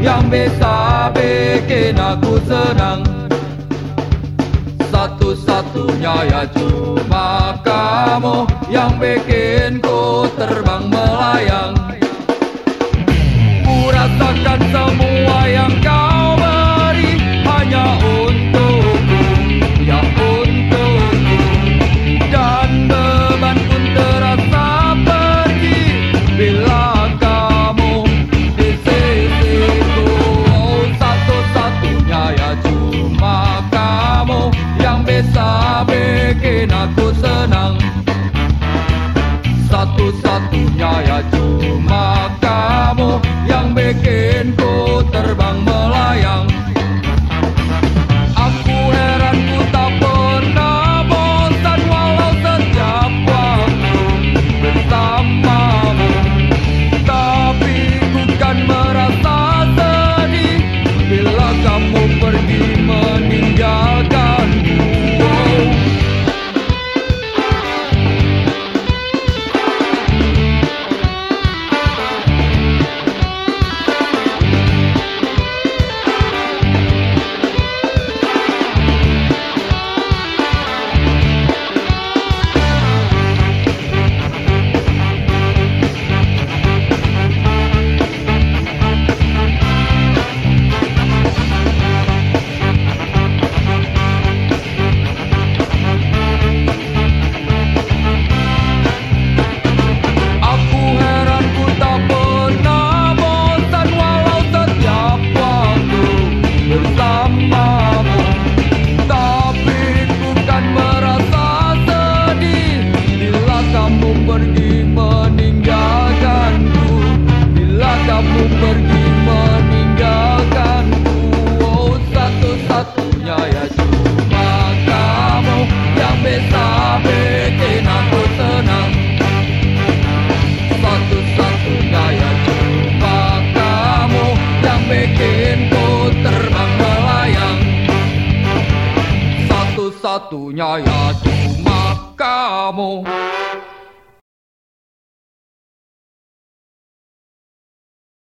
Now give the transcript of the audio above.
yang bisa bikin aku senang Satu-satunya ya cuma kamu yang bikin ku terbang melayang. Ku rasakan semua Kata bikin aku senang. Satu-satunya satu-satunya ya cuma kamu